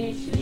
Krishna.